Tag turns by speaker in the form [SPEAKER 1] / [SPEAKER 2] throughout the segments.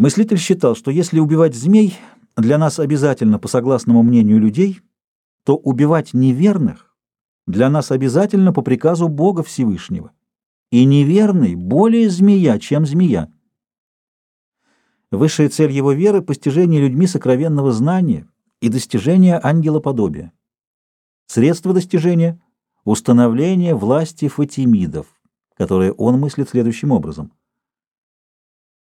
[SPEAKER 1] Мыслитель считал, что если убивать змей для нас обязательно по согласному мнению людей, то убивать неверных для нас обязательно по приказу Бога Всевышнего. И неверный более змея, чем змея. Высшая цель его веры — постижение людьми сокровенного знания и достижение ангелоподобия. Средство достижения — установление власти фатимидов, которое он мыслит следующим образом.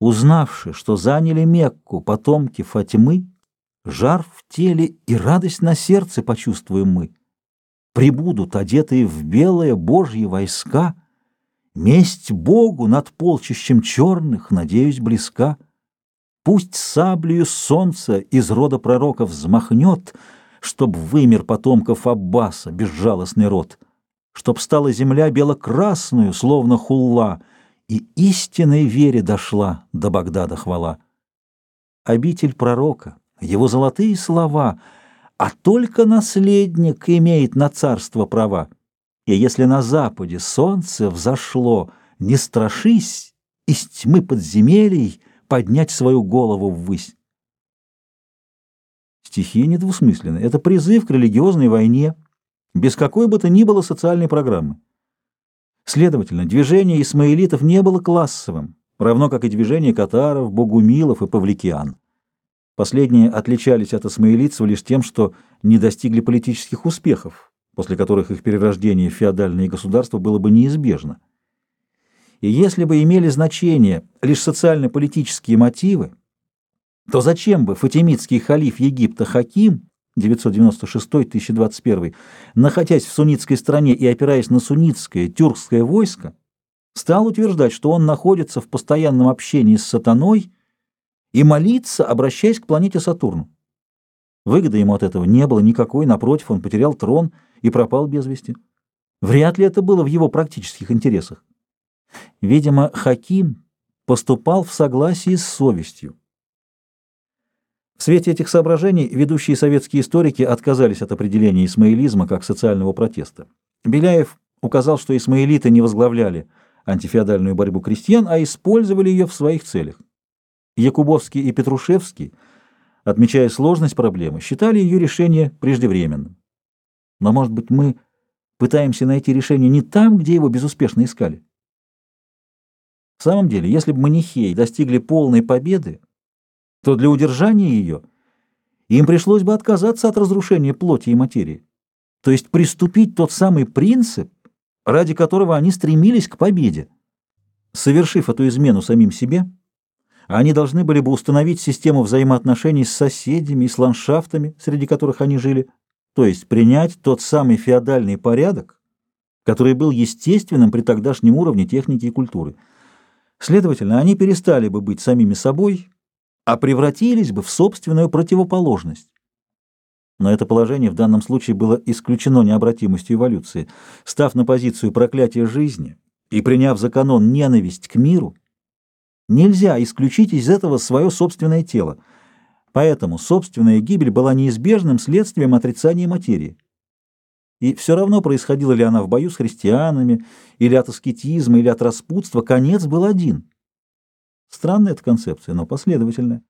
[SPEAKER 1] Узнавши, что заняли Мекку потомки Фатимы, жар в теле и радость на сердце почувствуем мы. Прибудут одетые в белые Божьи войска, месть Богу над полчищем черных, надеюсь, близка — Пусть саблею солнца из рода пророков взмахнет, Чтоб вымер потомков Аббаса безжалостный род, Чтоб стала земля бело-красную, словно хулла, И истинной вере дошла до Багдада хвала. Обитель пророка, его золотые слова, А только наследник имеет на царство права. И если на западе солнце взошло, Не страшись, из тьмы подземелий поднять свою голову ввысь. Стихи недвусмысленны. Это призыв к религиозной войне, без какой бы то ни было социальной программы. Следовательно, движение исмаилитов не было классовым, равно как и движение катаров, богумилов и павликиан. Последние отличались от исмаилитцев лишь тем, что не достигли политических успехов, после которых их перерождение в феодальные государства было бы неизбежно. И если бы имели значение лишь социально-политические мотивы, то зачем бы фатимидский халиф Египта Хаким 996-1021, находясь в суннитской стране и опираясь на суннитское тюркское войско, стал утверждать, что он находится в постоянном общении с сатаной и молиться, обращаясь к планете Сатурну. Выгоды ему от этого не было никакой, напротив, он потерял трон и пропал без вести. Вряд ли это было в его практических интересах. Видимо, Хаким поступал в согласии с совестью. В свете этих соображений ведущие советские историки отказались от определения исмаилизма как социального протеста. Беляев указал, что исмаилиты не возглавляли антифеодальную борьбу крестьян, а использовали ее в своих целях. Якубовский и Петрушевский, отмечая сложность проблемы, считали ее решение преждевременным. Но, может быть, мы пытаемся найти решение не там, где его безуспешно искали? В самом деле, если бы манихеи достигли полной победы, то для удержания ее им пришлось бы отказаться от разрушения плоти и материи, то есть приступить тот самый принцип, ради которого они стремились к победе. Совершив эту измену самим себе, они должны были бы установить систему взаимоотношений с соседями и с ландшафтами, среди которых они жили, то есть принять тот самый феодальный порядок, который был естественным при тогдашнем уровне техники и культуры – Следовательно, они перестали бы быть самими собой, а превратились бы в собственную противоположность. Но это положение в данном случае было исключено необратимостью эволюции. Став на позицию проклятия жизни и приняв за канон ненависть к миру, нельзя исключить из этого свое собственное тело. Поэтому собственная гибель была неизбежным следствием отрицания материи. И все равно, происходила ли она в бою с христианами, или от аскетизма, или от распутства, конец был один. Странная эта концепция, но последовательная.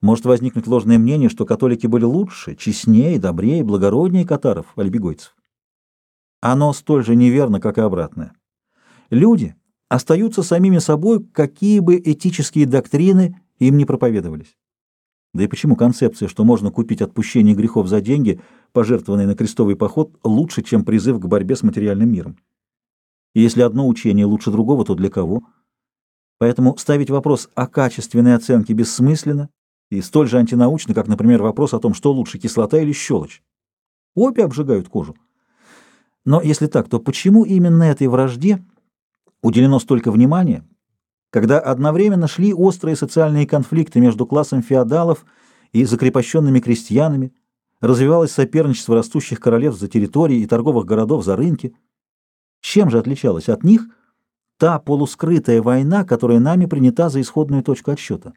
[SPEAKER 1] Может возникнуть ложное мнение, что католики были лучше, честнее, добрее, благороднее катаров, альбегойцев. Оно столь же неверно, как и обратное. Люди остаются самими собой, какие бы этические доктрины им не проповедовались. Да и почему концепция, что можно купить отпущение грехов за деньги, пожертвованные на крестовый поход, лучше, чем призыв к борьбе с материальным миром? И если одно учение лучше другого, то для кого? Поэтому ставить вопрос о качественной оценке бессмысленно и столь же антинаучно, как, например, вопрос о том, что лучше, кислота или щелочь. Обе обжигают кожу. Но если так, то почему именно этой вражде уделено столько внимания, когда одновременно шли острые социальные конфликты между классом феодалов и закрепощенными крестьянами, развивалось соперничество растущих королев за территории и торговых городов за рынки. Чем же отличалась от них та полускрытая война, которая нами принята за исходную точку отсчета?